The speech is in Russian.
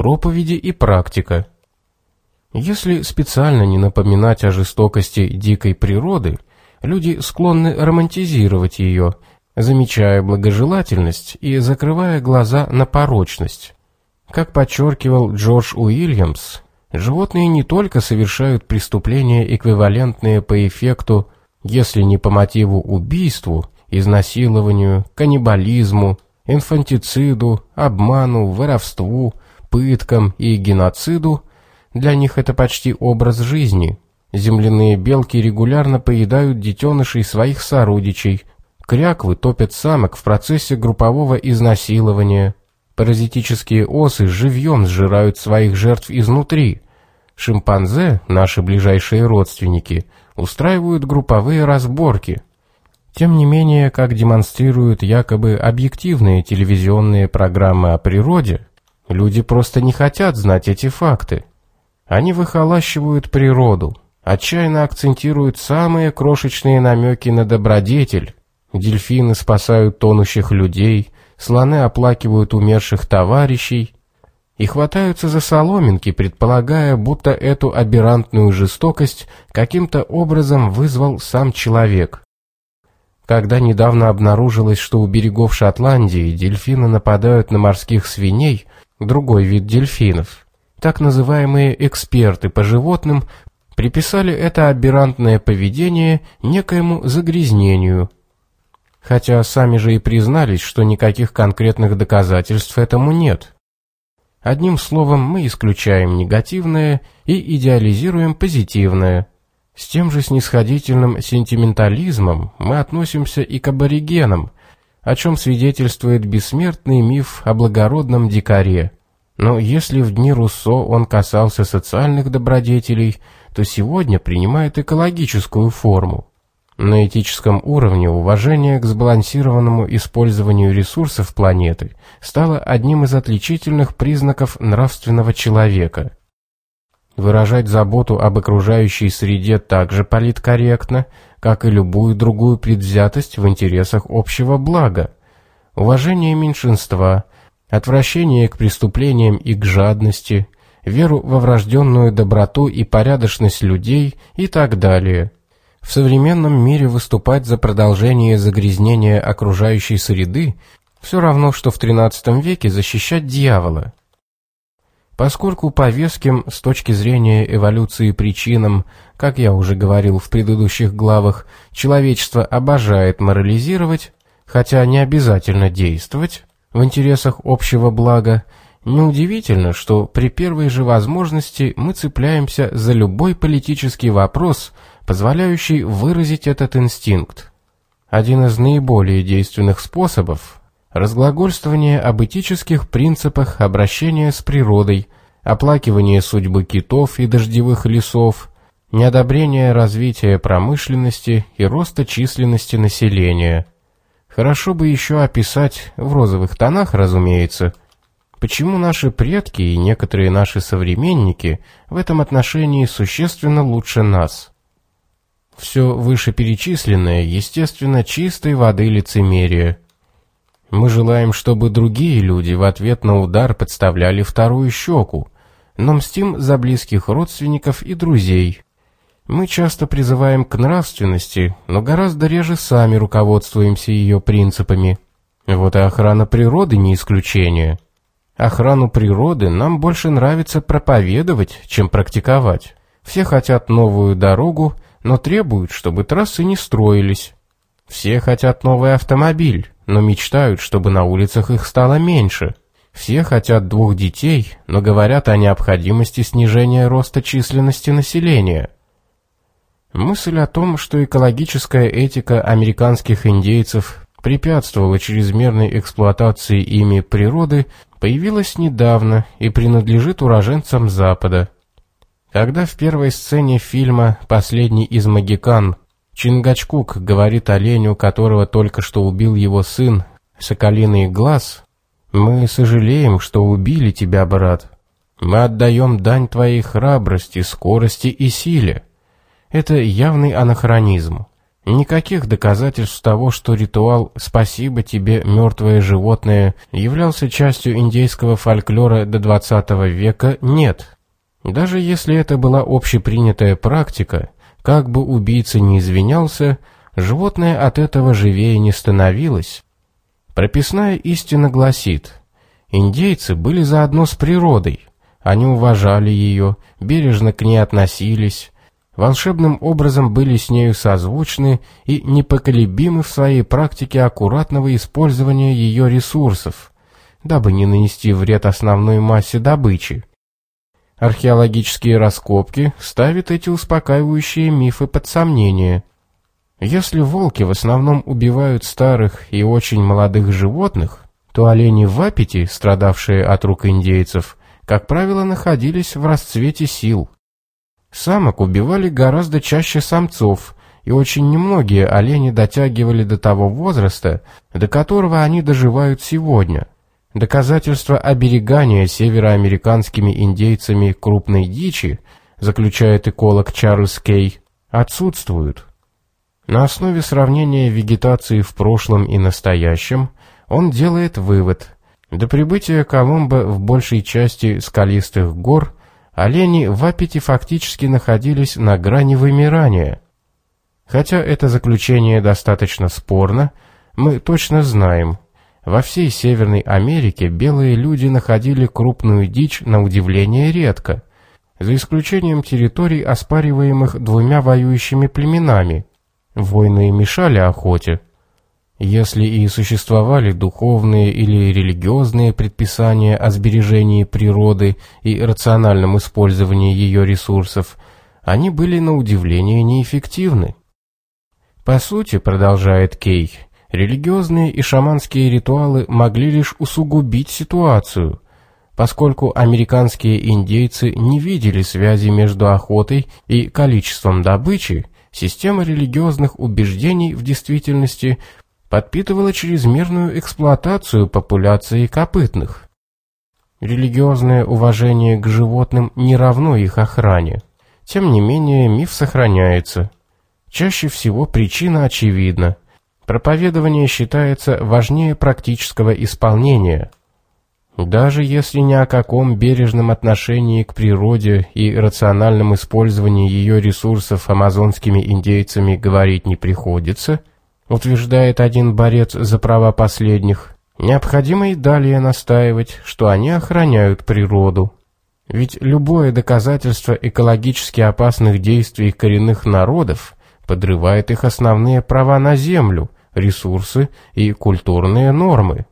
проповеди и практика. Если специально не напоминать о жестокости дикой природы, люди склонны романтизировать ее, замечая благожелательность и закрывая глаза на порочность. Как подчеркивал Джордж Уильямс, животные не только совершают преступления, эквивалентные по эффекту, если не по мотиву убийству, изнасилованию, каннибализму, инфантициду, обману, воровству, пыткам и геноциду, для них это почти образ жизни. Земляные белки регулярно поедают детенышей своих сородичей, кряквы топят самок в процессе группового изнасилования, паразитические осы живьем сжирают своих жертв изнутри, шимпанзе, наши ближайшие родственники, устраивают групповые разборки – тем не менее, как демонстрируют якобы объективные телевизионные программы о природе, люди просто не хотят знать эти факты. Они выхолащивают природу, отчаянно акцентируют самые крошечные намеки на добродетель. Дельфины спасают тонущих людей, слоны оплакивают умерших товарищей и хватаются за соломинки, предполагая, будто эту аберрантную жестокость каким-то образом вызвал сам человек. Когда недавно обнаружилось, что у берегов Шотландии дельфины нападают на морских свиней, другой вид дельфинов, так называемые эксперты по животным приписали это аберрантное поведение некоему загрязнению. Хотя сами же и признались, что никаких конкретных доказательств этому нет. Одним словом, мы исключаем негативное и идеализируем позитивное. С тем же снисходительным сентиментализмом мы относимся и к аборигенам, о чем свидетельствует бессмертный миф о благородном дикаре. Но если в дни Руссо он касался социальных добродетелей, то сегодня принимает экологическую форму. На этическом уровне уважение к сбалансированному использованию ресурсов планеты стало одним из отличительных признаков нравственного человека – Выражать заботу об окружающей среде так же политкорректно, как и любую другую предвзятость в интересах общего блага. Уважение меньшинства, отвращение к преступлениям и к жадности, веру во врожденную доброту и порядочность людей и так далее. В современном мире выступать за продолжение загрязнения окружающей среды все равно, что в XIII веке защищать дьявола. Поскольку по веским с точки зрения эволюции причинам, как я уже говорил в предыдущих главах, человечество обожает морализировать, хотя не обязательно действовать, в интересах общего блага, неудивительно, что при первой же возможности мы цепляемся за любой политический вопрос, позволяющий выразить этот инстинкт. Один из наиболее действенных способов разглагольствование об этических принципах обращения с природой, оплакивание судьбы китов и дождевых лесов, неодобрение развития промышленности и роста численности населения. Хорошо бы еще описать, в розовых тонах, разумеется, почему наши предки и некоторые наши современники в этом отношении существенно лучше нас. Все вышеперечисленное, естественно, чистой воды лицемерие – мы желаем, чтобы другие люди в ответ на удар подставляли вторую щеку, но мстим за близких родственников и друзей. Мы часто призываем к нравственности, но гораздо реже сами руководствуемся ее принципами. Вот и охрана природы не исключение. Охрану природы нам больше нравится проповедовать, чем практиковать. Все хотят новую дорогу, но требуют, чтобы трассы не строились. Все хотят новый автомобиль, но мечтают, чтобы на улицах их стало меньше. Все хотят двух детей, но говорят о необходимости снижения роста численности населения. Мысль о том, что экологическая этика американских индейцев препятствовала чрезмерной эксплуатации ими природы, появилась недавно и принадлежит уроженцам Запада. Когда в первой сцене фильма «Последний из магикан» Чингачкук говорит оленю, которого только что убил его сын, соколиный глаз. «Мы сожалеем, что убили тебя, брат. Мы отдаем дань твоей храбрости, скорости и силе». Это явный анахронизм. Никаких доказательств того, что ритуал «Спасибо тебе, мертвое животное» являлся частью индейского фольклора до XX века, нет. Даже если это была общепринятая практика, как бы убийца ни извинялся, животное от этого живее не становилось. Прописная истина гласит, индейцы были заодно с природой, они уважали ее, бережно к ней относились, волшебным образом были с нею созвучны и непоколебимы в своей практике аккуратного использования ее ресурсов, дабы не нанести вред основной массе добычи. Археологические раскопки ставят эти успокаивающие мифы под сомнение. Если волки в основном убивают старых и очень молодых животных, то олени в Апете, страдавшие от рук индейцев, как правило, находились в расцвете сил. Самок убивали гораздо чаще самцов, и очень немногие олени дотягивали до того возраста, до которого они доживают сегодня. Доказательства оберегания североамериканскими индейцами крупной дичи, заключает эколог Чарльз Кей, отсутствуют. На основе сравнения вегетации в прошлом и настоящем он делает вывод. До прибытия Колумба в большей части скалистых гор олени в Апете фактически находились на грани вымирания. Хотя это заключение достаточно спорно, мы точно знаем, во всей Северной Америке белые люди находили крупную дичь на удивление редко, за исключением территорий, оспариваемых двумя воюющими племенами. Войны мешали охоте. Если и существовали духовные или религиозные предписания о сбережении природы и рациональном использовании ее ресурсов, они были на удивление неэффективны. По сути, продолжает Кей, религиозные и шаманские ритуалы могли лишь усугубить ситуацию, поскольку американские индейцы не видели связи между охотой и количеством добычи, система религиозных убеждений в действительности подпитывала чрезмерную эксплуатацию популяции копытных. Религиозное уважение к животным не равно их охране. Тем не менее, миф сохраняется. Чаще всего причина очевидна. Проповедование считается важнее практического исполнения. Даже если ни о каком бережном отношении к природе и рациональном использовании ее ресурсов амазонскими индейцами говорить не приходится – утверждает один борец за права последних, необходимо и далее настаивать, что они охраняют природу. Ведь любое доказательство экологически опасных действий коренных народов подрывает их основные права на землю, ресурсы и культурные нормы.